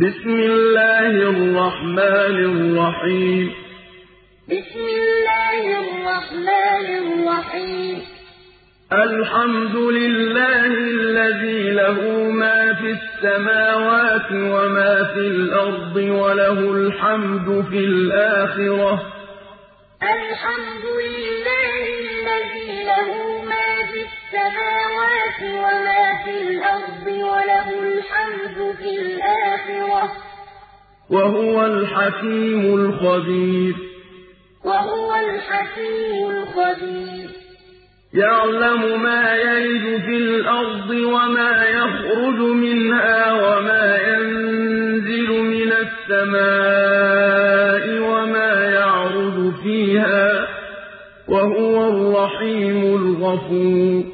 بسم الله الرحمن الرحيم. بسم الله الرحمن الرحيم. الحمد لله الذي له ما في السماوات وما في الأرض وله الحمد في الآخرة. الحمد لله الذي له السماوات وما في الأرض وله الحمد في الآخرة. وهو الحكيم الخبير. وهو الحكيم الخبير. يعلم ما يلج في الأرض وما يخرج منها وما ينزل من السماء. الرحيم الغفور.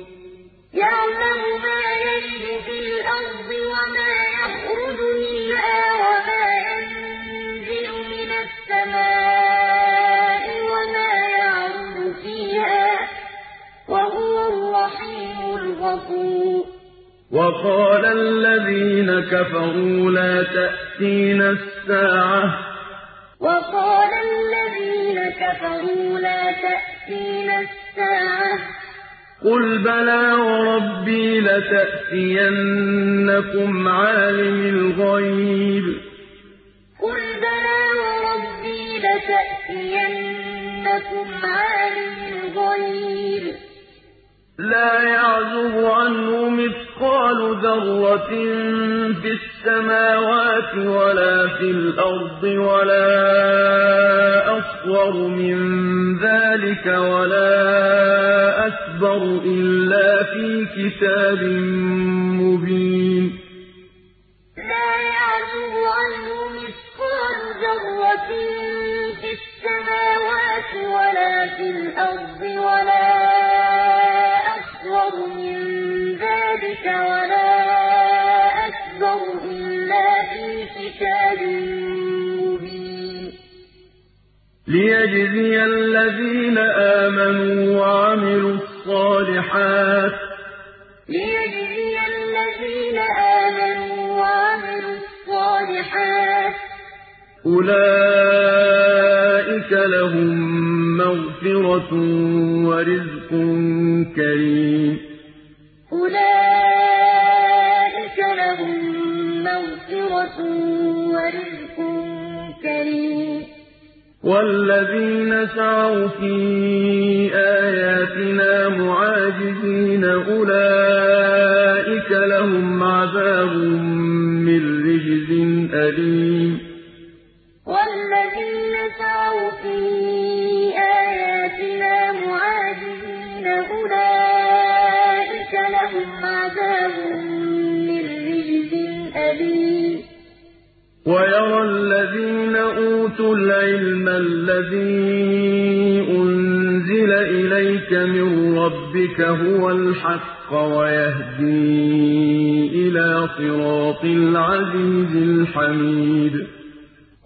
يعلم ما يلج في الأرض وما يخرج منها وما ينزل من السماء وما يعرض فيها. وهو الرحيم الغفور. وقال الذين كفروا لا تأتينا الساعة. وقال الذين كفروا لا تأتينا الساعة. قل بلى وربي لتأتينكم عالم الغيب. قل بلى وربي لتأتينكم عالم الغيب. لا يعزب عنه مثقال ذرة في السماوات ولا في الأرض ولا أصغر من ذلك ولا أكبر إلا في كتاب مبين. لا يعزب عنه مثقال ذرة في السماوات ولا في الأرض ولا أصغر من ذلك ولا أكبر إلا في كتاب مبين. ليجزي الذين آمنوا وعملوا الصالحات. ليجزي الذين آمنوا وعملوا الصالحات. أولئك لهم مغفرة ورزق كريم. أولئك لهم مغفرة ورزق كريم. والذين سعوا في آياتنا معاجزين أولئك لهم عذاب ويرى الذين أوتوا العلم الذي أنزل إليك من ربك هو الحق ويهدي إلى صراط العزيز الحميد.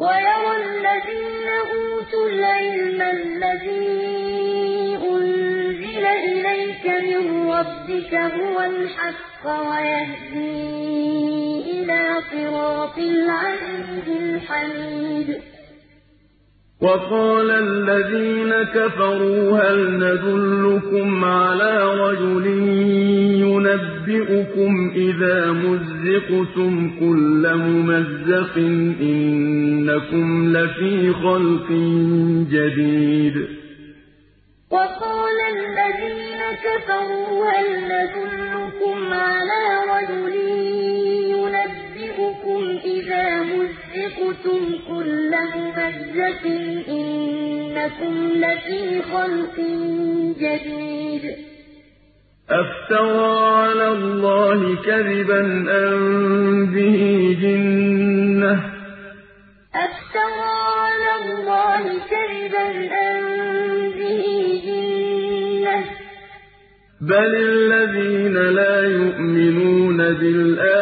ويرى الذين أوتوا العلم الذي أنزل إليك من ربك هو الحق ويهدي إلى صراط العزيز الحميد. وقال الذين كفروا هل ندلكم على رجل ينبئكم إذا مزقتم كل ممزق إنكم لفي خلق جديد. وقال الذين كفروا هل ندلكم على رجل إذا مزقتم كل ممزق إنكم لفي خلق جديد أفترى على الله كذبا أم به جنة أفترى على الله كذبا أم به جنة بل الذين لا يؤمنون بالآخرة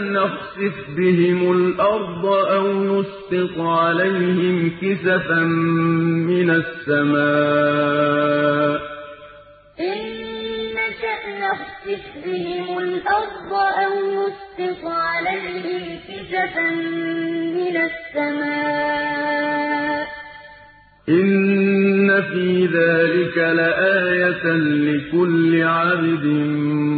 نَخْسِفْ بِهِمُ الْأَرْضَ أَوْ نُسْقِطْ عَلَيْهِمْ كِسَفًا مِّنَ السَّمَاءِ ۚ. إِن نَّشَأْ نَخْسِفْ بِهِمُ الْأَرْضَ أَوْ نُسْقِطْ عَلَيْهِمْ كِسَفًا مِّنَ السَّمَاءِ ۚ. إِنَّ فِي ذَٰلِكَ لَآيَةً لِّكُلِّ عَبْدٍ مُّنِيبٍ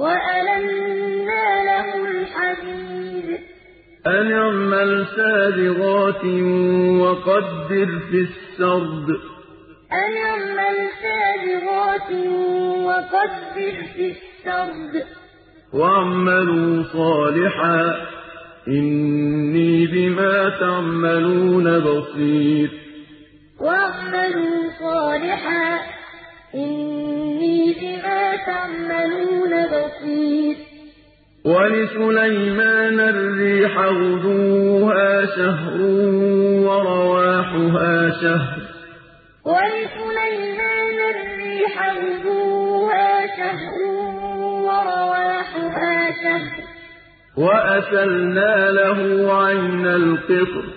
وَأَلَنَّا لَهُ الْحَدِيدَ أَنِ اعْمَلْ سَابِغَاتٍ وَقَدِّرْ فِي السَّرْدِ ۖ أَنِ اعْمَلْ سَابِغَاتٍ وَقَدِّرْ فِي السَّرْدِ ۖ وَاعْمَلُوا صَالِحًا ۖ إِنِّي بِمَا تَعْمَلُونَ بَصِيرٌ وَلِسُلَيْمَانَ الرِّيحَ غُدُوُّهَا شَهْرٌ وَرَوَاحُهَا شَهْرٌ ۖ. وَلِسُلَيْمَانَ الرِّيحَ غُدُوُّهَا شَهْرٌ وَرَوَاحُهَا شَهْرٌ ۖ. وَأَسَلْنَا لَهُ عَيْنَ الْقِطْرِ ۖ.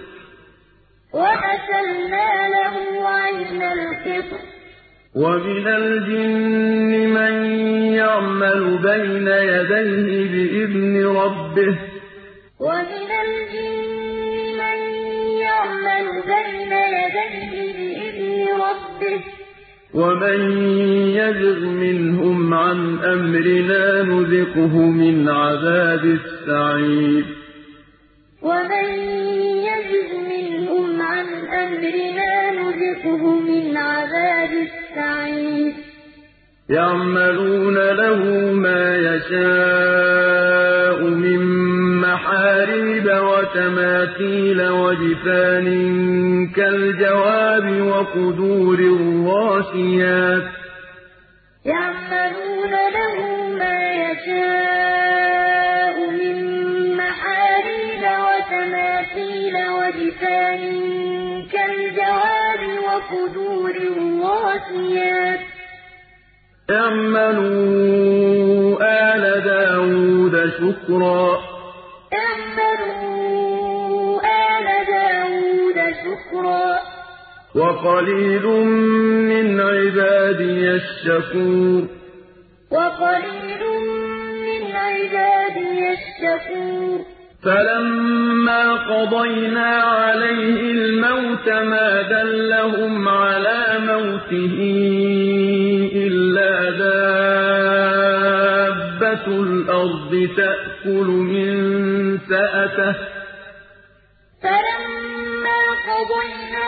وَأَسَلْنَا لَهُ عَيْنَ الْقِطْرِ ۖ. وَمِنَ الْجِنِّ مَن يَعْمَلُ بَيْنَ يَدَيْهِ بِإِذْنِ رَبِّهِ ۖ وَمِنَ الْجِنِّ مَن يَعْمَلُ بَيْنَ يَدَيْهِ بِإِذْنِ رَبِّهِ ۖ وَمَن يَزِغْ مِنْهُمْ عَنْ أَمْرِنَا نُذِقْهُ مِنْ عَذَابِ السَّعِيرِ وَمَن يَزِغْ مِنْهُمْ عَنْ أَمْرِنَا نُذِقْهُ مِنْ عَذَابِ السَّعِيرِ يَعْمَلُونَ لَهُ مَا يَشَاءُ مِن مَّحَارِيبَ وَتَمَاثِيلَ وَجِفَانٍ كَالْجَوَابِ وَقُدُورٍ رَّاسِيَاتٍ يَعْمَلُونَ لَهُ مَا يَشَاءُ مِن وَتَمَاثِيلَ وَجِفَانٍ كَالْجَوَابِ وَقُدُورٍ رَّاسِيَاتٍ ۚ اعْمَلُوا آلَ دَاوُودَ شُكْرًا ۚ. اعْمَلُوا آلَ دَاوُودَ شُكْرًا ۚ. وَقَلِيلٌ مِّنْ عِبَادِيَ الشَّكُورُ. وَقَلِيلٌ مِّنْ عِبَادِيَ الشَّكُورُ. فَلَمَّا قَضَيْنَا عَلَيْهِ الْمَوْتَ مَا دَلَّهُمْ عَلَىٰ مَوْتِهِ إِلَّا دَابَّةُ الْأَرْضِ تَأْكُلُ مِن سَأَتَهُ ۖ. فَلَمَّا قَضَيْنَا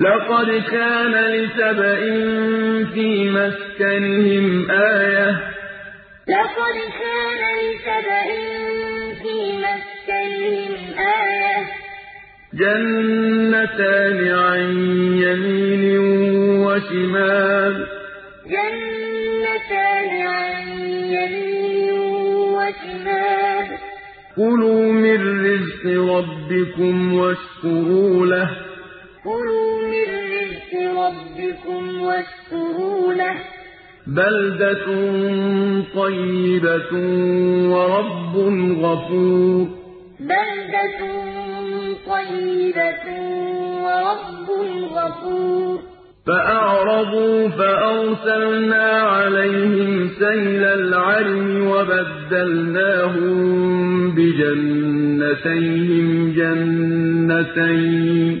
لَقَدْ كَانَ لِسَبَإٍ فِي مَسْكَنِهِمْ آيَةٌ ۖ. جَنَّتَانِ عَن يَمِينٍ وَشِمَالٍ ۖ. جَنَّتَانِ عَن يَمِينٍ وَشِمَالٍ ۖ. كُلُوا مِن رِّزْقِ رَبِّكُمْ وَاشْكُرُوا لَهُ ۚ. بَلْدَةٌ طَيِّبَةٌ وَرَبٌّ غَفُورٌ. بَلْدَةٌ طَيِّبَةٌ وَرَبٌّ غَفُورٌ. فَأَعْرَضُوا فَأَرْسَلْنَا عَلَيْهِمْ سَيْلَ الْعَرِمِ وَبَدَّلْنَاهُم بِجَنَّتَيْهِمْ جَنَّتَيْنِ.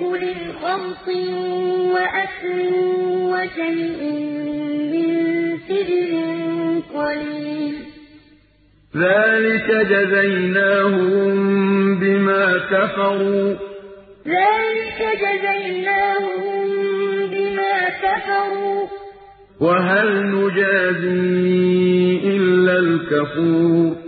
ذَوَاتَيْ أُكُلٍ خَمْطٍ وَأَثْلٍ وَشَيْءٍ مِّن سِدْرٍ قَلِيلٍ ۖ. ذَٰلِكَ جَزَيْنَاهُم بِمَا كَفَرُوا ۖ. وَهَلْ نُجَازِي إِلَّا الْكَفُورَ؟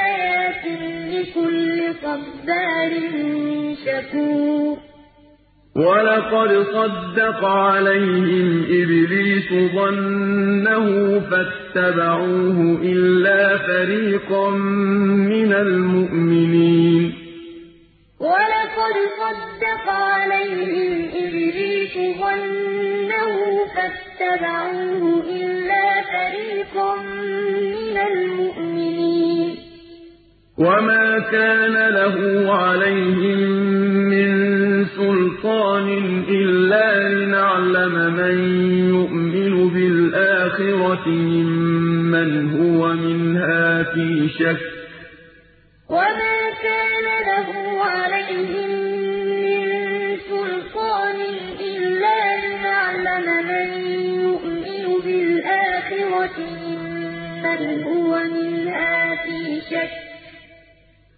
لِّكُلِّ صَبَّارٍ شَكُورٍ وَلَقَدْ صَدَّقَ عَلَيْهِمْ إِبْلِيسُ ظَنَّهُ فَاتَّبَعُوهُ إِلَّا فَرِيقًا مِّنَ الْمُؤْمِنِينَ. وَلَقَدْ صَدَّقَ عَلَيْهِمْ إِبْلِيسُ ظَنَّهُ فَاتَّبَعُوهُ إِلَّا فَرِيقًا وَمَا كَانَ لَهُ عَلَيْهِم مِّن سُلْطَانٍ إِلَّا لِنَعْلَمَ مَن يُؤْمِنُ بِالْآخِرَةِ مِمَّنْ هُوَ مِنْهَا فِي شَكٍّ ۗ وَمَا كَانَ لَهُ عَلَيْهِم مِّن سُلْطَانٍ إِلَّا لِنَعْلَمَ مَن يُؤْمِنُ بِالْآخِرَةِ مِمَّنْ هُوَ مِنْهَا فِي شَكٍّ ۗ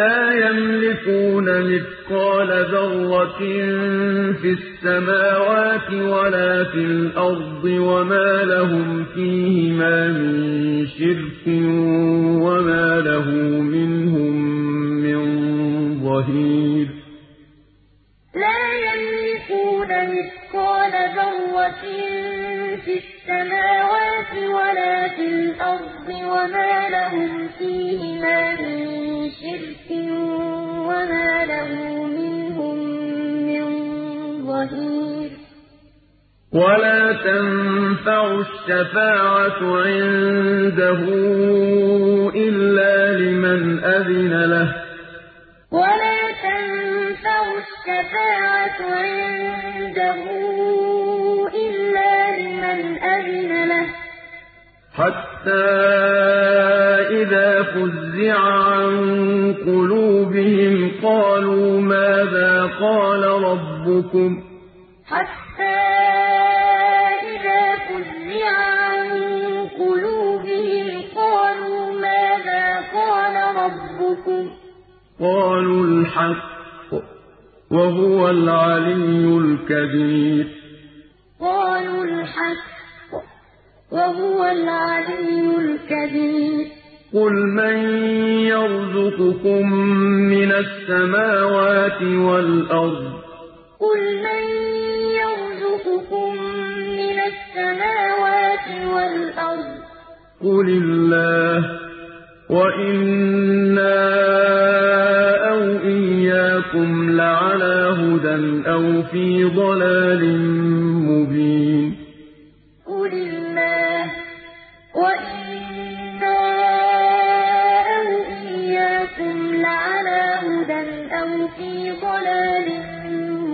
لَا يَمْلِكُونَ مِثْقَالَ ذَرَّةٍ فِي السَّمَاوَاتِ وَلَا فِي الْأَرْضِ وَمَا لَهُمْ فِيهِمَا مِن شِرْكٍ وَمَا لَهُ مِنْهُم مِّن ظَهِيرٍ. لَا يَمْلِكُونَ مِثْقَالَ ذَرَّةٍ فِي السَّمَاوَاتِ وَلَا فِي الْأَرْضِ وَمَا لَهُمْ فِيهِمَا مِن وَلَا تَنفَعُ الشَّفَاعَةُ عِندَهُ إِلَّا لِمَنْ أَذِنَ لَهُ. وَلَا تَنفَعُ الشَّفَاعَةُ عِندَهُ إِلَّا لِمَنْ أَذِنَ لَهُ ۚ. حَتَّىٰ إِذَا فُزِّعَ عَن قُلُوبِهِمْ قَالُوا مَاذَا قَالَ رَبُّكُمْ ۖ؟ قَالُوا الْحَقَّ ۖ وَهُوَ الْعَلِيُّ الْكَبِيرُ. قَالُوا الْحَقَّ ۖ وَهُوَ الْعَلِيُّ الْكَبِيرُ. قُلْ مَن يَرْزُقُكُم مِّنَ السَّمَاوَاتِ وَالْأَرْضِ؟ قُلْ مَن يَرْزُقُكُم مِّنَ السَّمَاوَاتِ وَالْأَرْضِ؟ قُلِ اللَّهُ ۖ وَإِنَّا أَوْ إِيَّاكُمْ لَعَلَىٰ هُدًى أَوْ فِي ضَلَالٍ مُّبِينٍ قُلِ اللَّهُ ۖ وَإِنَّا أَوْ إِيَّاكُمْ لَعَلَىٰ هُدًى أَوْ فِي ضَلَالٍ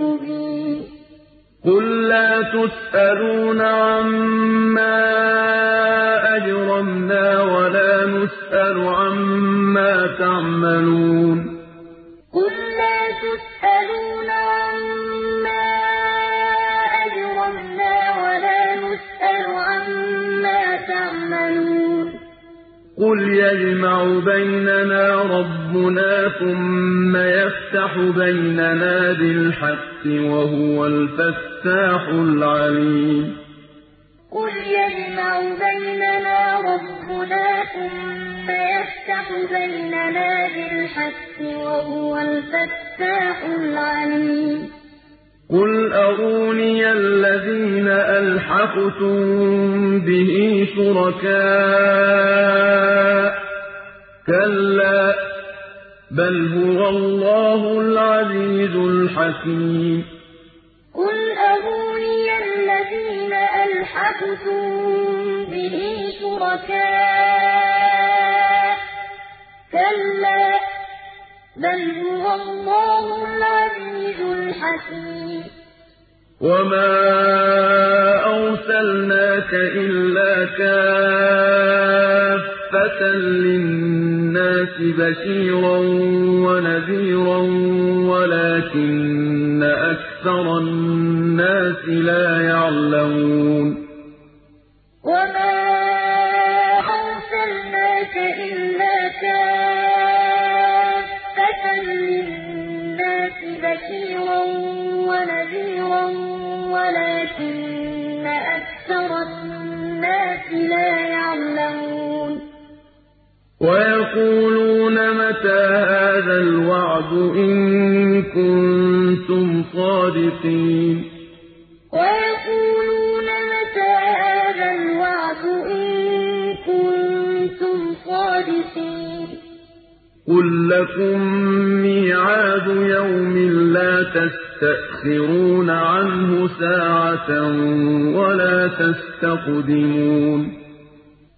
مُّبِينٍ قُل لَّا تُسْأَلُونَ عَمَّا أَجْرَمْنَا نُسْأَلُ عَمَّا تَعْمَلُونَ. قُل لَّا تُسْأَلُونَ عَمَّا أَجْرَمْنَا وَلَا نُسْأَلُ عَمَّا تَعْمَلُونَ. قُلْ يَجْمَعُ بَيْنَنَا رَبُّنَا ثُمَّ يَفْتَحُ بَيْنَنَا بِالْحَقِّ وَهُوَ الْفَتَّاحُ الْعَلِيمُ. قُلْ يَجْمَعُ بَيْنَنَا رَبُّنَا ثُمَّ يَفْتَحُ بَيْنَنَا بِالْحَقِّ وَهُوَ الْفَتَّاحُ الْعَلِيمُ. قُلْ أَرُونِيَ الَّذِينَ أَلْحَقْتُم بِهِ شُرَكَاءَ ۖ؟ كَلَّا ۚ بَلْ هُوَ اللَّهُ الْعَزِيزُ الْحَكِيمُ. قُلْ أَرُونِيَ الَّذِينَ أَلْحَقْتُم بِهِ شُرَكَاءَ ۖ؟ كَلَّا ۚ بَلْ هُوَ اللَّهُ الْعَزِيزُ الْحَكِيمُ. وَمَا أَرْسَلْنَاكَ إِلَّا كَافَّةً لِّلنَّاسِ بَشِيرًا وَنَذِيرًا وَلَٰكِنَّ أَكْثَرَ النَّاسِ لَا يَعْلَمُونَ وَيَقُولُونَ مَتَىٰ هَٰذَا الْوَعْدُ إِن كُنتُمْ صَادِقِينَ؟ وَيَقُولُونَ مَتَىٰ هَٰذَا الْوَعْدُ إِن كُنتُمْ صَادِقِينَ؟ قُل لَّكُم مِّيعَادُ يَوْمٍ لَّا تَسْتَأْخِرُونَ عَنْهُ سَاعَةً وَلَا تَسْتَقْدِمُونَ.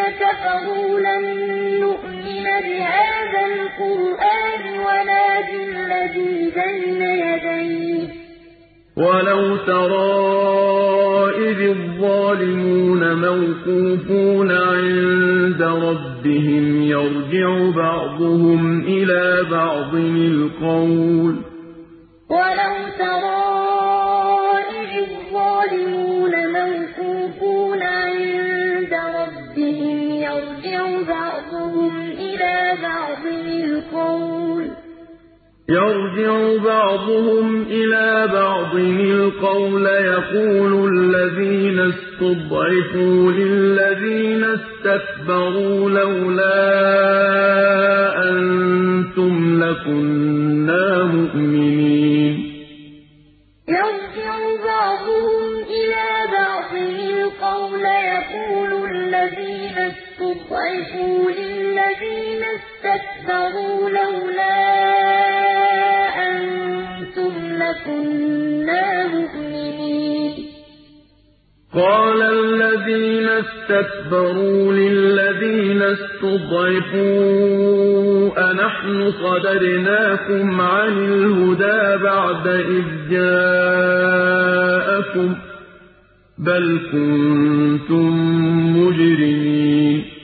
الَّذِينَ كَفَرُوا لَن نُّؤْمِنَ بِهَٰذَا الْقُرْآنِ وَلَا بِالَّذِي بَيْنَ يَدَيْهِ ۗ. وَلَوْ تَرَىٰ إِذِ الظَّالِمُونَ مَوْقُوفُونَ عِندَ رَبِّهِمْ يَرْجِعُ بَعْضُهُمْ إِلَىٰ بَعْضٍ الْقَوْلَ. بَعْضٍ الْقَوْلَ. يرجع بعضهم إلى بعض القول. يقول الذين استضعفوا للذين استكبروا لولا أنتم لكنا مؤمنين. يرجع بعضهم استضعفوا للذين استكبروا لولا كُنَّا مُؤْمِنِينَ قَالَ الَّذِينَ اسْتَكْبَرُوا لِلَّذِينَ اسْتُضْعِفُوا أَنَحْنُ صَدَدْنَاكُمْ عَنِ الْهُدَىٰ بَعْدَ إِذْ جَاءَكُم ۖ بَلْ كُنتُم مُّجْرِمِينَ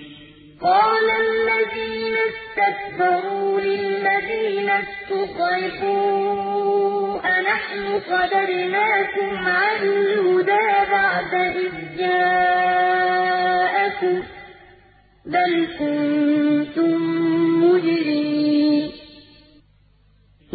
قَالَ الَّذِينَ اسْتَكْبَرُوا لِلَّذِينَ اسْتُضْعِفُوا نَحْنُ صَدَدْنَاكُمْ عَنِ الْهُدَىٰ بَعْدَ إِذْ جَاءَكُم ۖ؟ بَلْ كُنتُم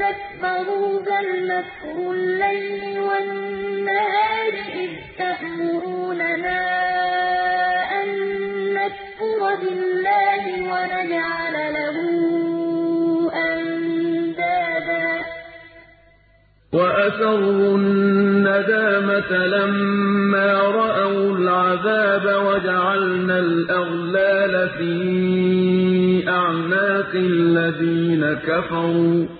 اسْتَكْبَرُوا بَلْ مَكْرُ اللَّيْلِ وَالنَّهَارِ إِذْ تَأْمُرُونَنَا أَن نَّكْفُرَ بِاللَّهِ وَنَجْعَلَ لَهُ أَندَادًا ۚ. وَأَسَرُّوا النَّدَامَةَ لَمَّا رَأَوُا الْعَذَابَ وَجَعَلْنَا الْأَغْلَالَ فِي أَعْنَاقِ الَّذِينَ كَفَرُوا ۚ.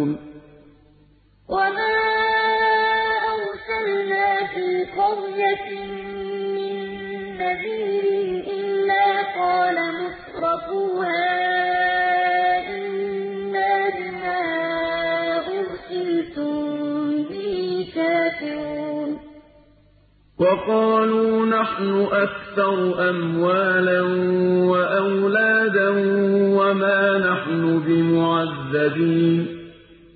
وَقَالُوا نَحْنُ أَكْثَرُ أَمْوَالًا وَأَوْلَادًا وَمَا نَحْنُ بِمُعَذَّبِينَ.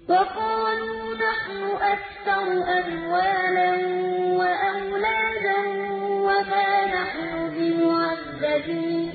وَقَالُوا نَحْنُ أَكْثَرُ أَمْوَالًا وَأَوْلَادًا وَمَا نَحْنُ بِمُعَذَّبِينَ.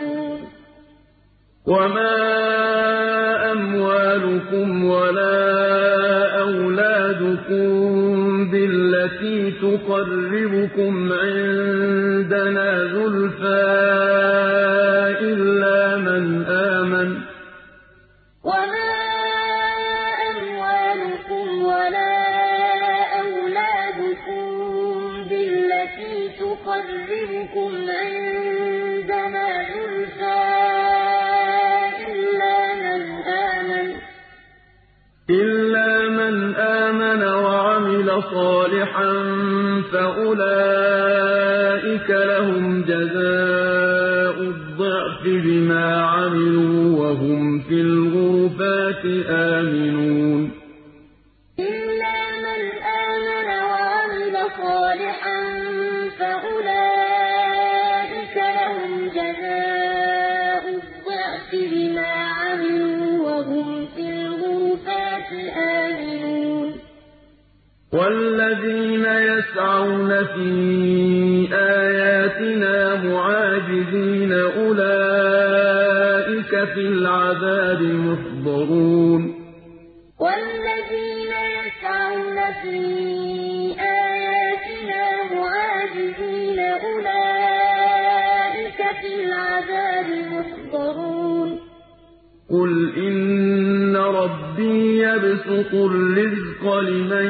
وَمَا أَمْوَالُكُمْ وَلَا أَوْلَادُكُم بِالَّتِي تُقَرِّبُكُمْ عِندَنَا زُلْفَىٰ إِلَّا مَنْ آمَنَ وَمَا أَمْوَالُكُمْ وَلَا أَوْلَادُكُم بِالَّتِي تُقَرِّبُكُمْ عِندَنَا زُلْفَىٰ إِلَّا مَنْ آمَنَ وَعَمِلَ صَالِحًا فَأُولَٰئِكَ لَهُمْ جَزَاءُ الضِّعْفِ بِمَا عَمِلُوا وَهُمْ فِي الْغُرُفَاتِ آمِنُونَ يَسْعَوْنَ فِي آيَاتِنَا مُعَاجِزِينَ أُولَٰئِكَ فِي الْعَذَابِ مُحْضَرُونَ وَالَّذِينَ يَسْعَوْنَ فِي آيَاتِنَا مُعَاجِزِينَ أُولَٰئِكَ فِي الْعَذَابِ مُحْضَرُونَ قُلْ إِنَّ رَبِّي يَبْسُطُ الرِّزْقَ لِمَن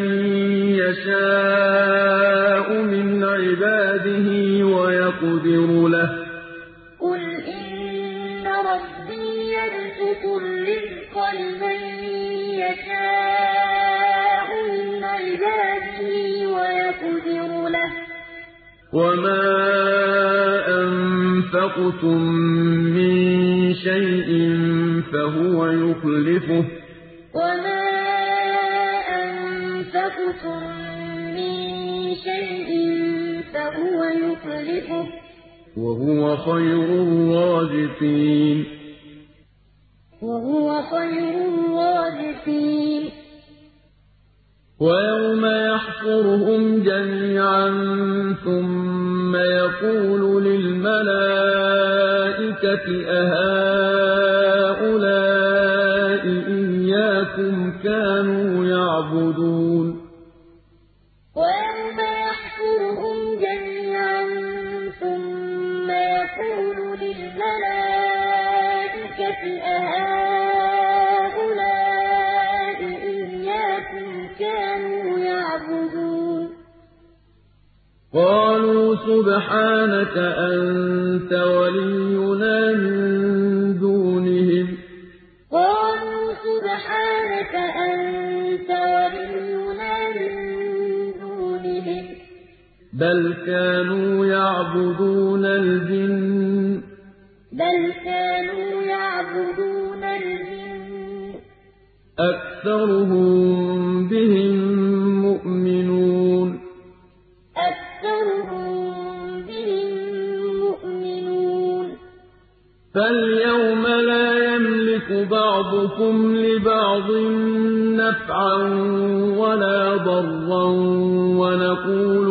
يَشَاءُ مِنْ عِبَادِهِ وَيَقْدِرُ لَهُ ۚ. قُلْ إِنَّ رَبِّي يَبْسُطُ الرِّزْقَ لِمَن يَشَاءُ مِنْ عِبَادِهِ وَيَقْدِرُ لَهُ ۚ. وَمَا أَنفَقْتُم مِّن شَيْءٍ فَهُوَ يُخْلِفُهُ ۖ. يُخْلِفُهُ ۖ وَهُوَ خَيْرُ الرَّازِقِينَ. وَهُوَ خَيْرُ الرَّازِقِينَ. وَيَوْمَ يَحْشُرُهُمْ جَمِيعًا ثُمَّ يَقُولُ لِلْمَلَائِكَةِ أَهَٰؤُلَاءِ إِيَّاكُمْ كَانُوا يَعْبُدُونَ. ثُمَّ يَقُولُ لِلْمَلَائِكَةِ أَهَٰؤُلَاءِ إِيَّاكُمْ كَانُوا يَعْبُدُونَ؟ قَالُوا سُبْحَانَكَ أَنتَ وَلِيُّنَا بَلْ كَانُوا يَعْبُدُونَ الْجِنَّ ۖ. بَلْ كَانُوا يَعْبُدُونَ الْجِنَّ ۖ. أَكْثَرُهُم بِهِم مُّؤْمِنُونَ. أَكْثَرُهُم بِهِم مُّؤْمِنُونَ. فَالْيَوْمَ لَا يَمْلِكُ بَعْضُكُمْ لِبَعْضٍ نَّفْعًا وَلَا ضَرًّا وَنَقُولُ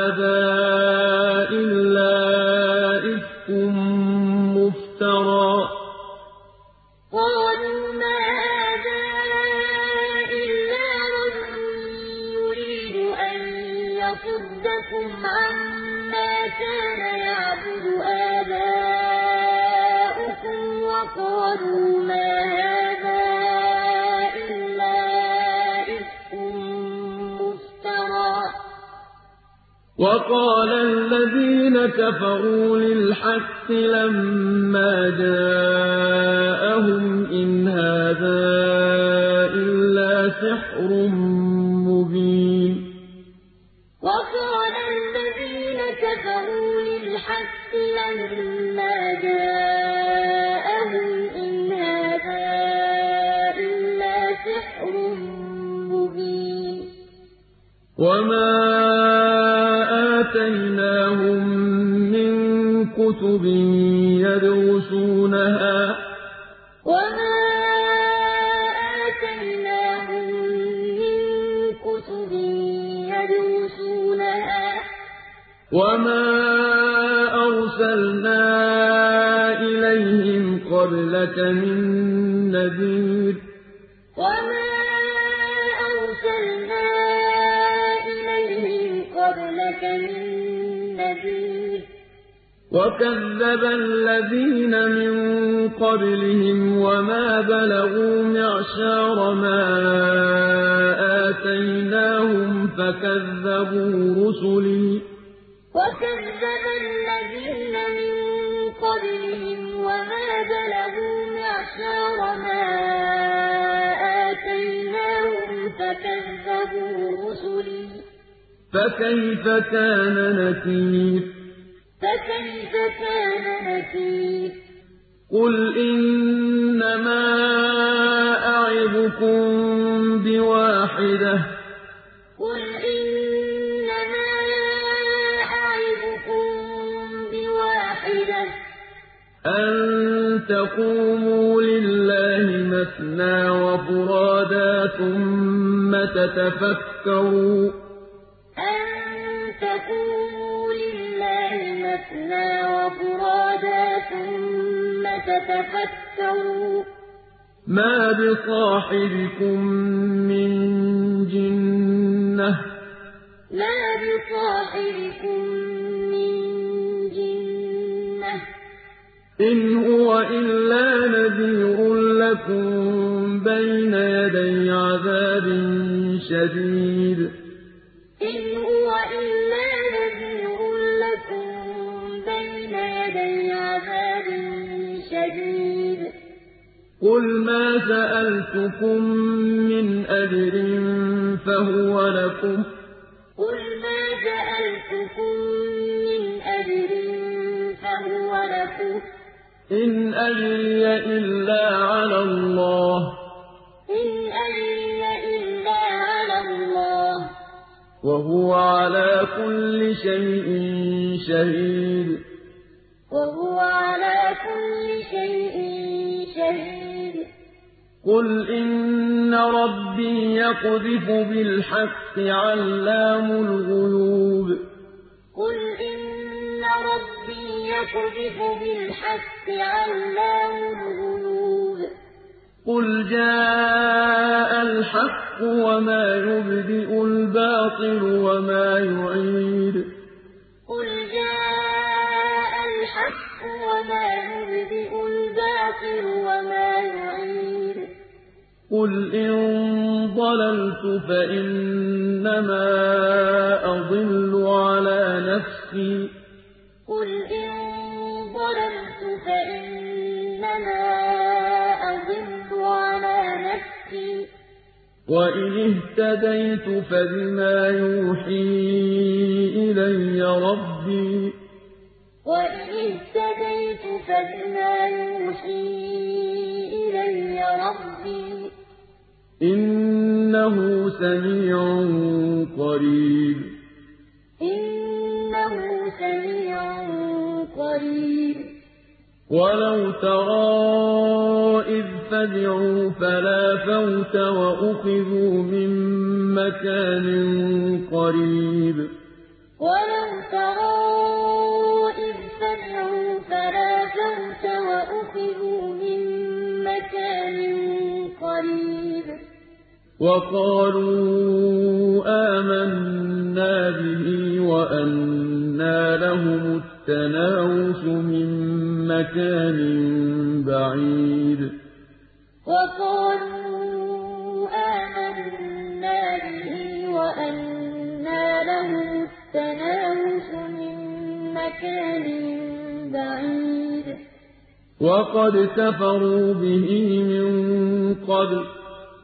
وَقَالَ الَّذِينَ كَفَرُوا لِلْحَقِّ لَمَّا جَاءَهُمْ إِنْ هَٰذَا إِلَّا سِحْرٌ وَمَا آتَيْنَاهُم مِّن كُتُبٍ يَدْرُسُونَهَا. وَمَا آتَيْنَاهُم مِّن كُتُبٍ يَدْرُسُونَهَا. وَمَا أَرْسَلْنَا إِلَيْهِمْ قَبْلَكَ مِن نَّذِيرٍ. وَمَا أَرْسَلْنَا إِلَيْهِمْ قَبْلَكَ مِن نَّذِيرٍ وَكَذَّبَ الَّذِينَ مِن قَبْلِهِمْ وَمَا بَلَغُوا مِعْشَارَ مَا آتَيْنَاهُمْ فَكَذَّبُوا رُسُلِي. وَكَذَّبَ الَّذِينَ مِن قَبْلِهِمْ وَمَا بَلَغُوا مِعْشَارَ مَا آتَيْنَاهُمْ فَكَذَّبُوا رُسُلِي. فَكَيْفَ كَانَ نَكِيرِ؟ فَكَيْفَ كَانَ نَكِيرِ؟ قُلْ إِنَّمَا أَعِظُكُم بِوَاحِدَةٍ. قُلْ إِنَّمَا أَعِظُكُم بِوَاحِدَةٍ. أَن تَقُومُوا لِلَّهِ مَثْنَىٰ وَفُرَادَىٰ ثُمَّ تَتَفَكَّرُوا ۚ. مَثْنَىٰ وَفُرَادَىٰ ثُمَّ تَتَفَكَّرُوا ۚ مَا بِصَاحِبِكُم مِّن جِنَّةٍ ۚ. مَّا بِصَاحِبِكُم مِّن جِنَّةٍ ۚ. إِنْ هُوَ إِلَّا نَذِيرٌ لَّكُم بَيْنَ يَدَيْ عَذَابٍ شَدِيدٍ. قُلْ مَا سَأَلْتُكُم مِّنْ أَجْرٍ فَهُوَ لَكُمْ ۖ قُلْ مَا سَأَلْتُكُم مِّنْ أَجْرٍ فَهُوَ لَكُمْ ۖ إِنْ أَجْرِيَ إِلَّا عَلَى اللَّهِ ۖ إِنْ أَجْرِيَ إِلَّا عَلَى اللَّهِ ۖ وَهُوَ عَلَىٰ كُلِّ شَيْءٍ شَهِيدٌ. قُلْ إِنَّ رَبِّي يَقْذِفُ بِالْحَقِّ عَلَّامُ الْغُيُوبِ قُلْ إِنَّ رَبِّي يَقْذِفُ بِالْحَقِّ عَلَّامُ الْغُيُوبِ قُلْ جَاءَ الْحَقُّ وَمَا يُبْدِئُ الْبَاطِلُ وَمَا يُعِيدُ قُلْ جَاءَ الْحَقُّ وَمَا يُبْدِئُ الْبَاطِلُ وَمَا يُعِيدُ قُلْ إِن ضَلَلْتُ فَإِنَّمَا أَضِلُّ عَلَىٰ نَفْسِي ۖ. قُلْ إِن ضَلَلْتُ فَإِنَّمَا أَضِلُّ عَلَىٰ نَفْسِي ۖ. وَإِنِ اهْتَدَيْتُ فَبِمَا يُوحِي إِلَيَّ رَبِّي ۚ. إِنَّهُ سَمِيعٌ قَرِيبٌ. إِنَّهُ سَمِيعٌ قَرِيبٌ. وَلَوْ تَرَىٰ إِذْ فَزِعُوا فَلَا فَوْتَ وَأُخِذُوا مِن مَّكَانٍ قَرِيبٍ. وَلَوْ تَرَىٰ إِذْ فَزِعُوا فَلَا فَوْتَ وَأُخِذُوا مِن مَّكَانٍ قَرِيبٍ. وَقَالُوا آمَنَّا بِهِ وَأَنَّىٰ لَهُمُ التَّنَاوُشُ مِن مَّكَانٍ بَعِيدٍ. وَقَالُوا آمَنَّا بِهِ وَأَنَّىٰ لَهُمُ التَّنَاوُشُ مِن مَّكَانٍ بَعِيدٍ. وَقَدْ كَفَرُوا بِهِ مِن قَبْلُ ۖ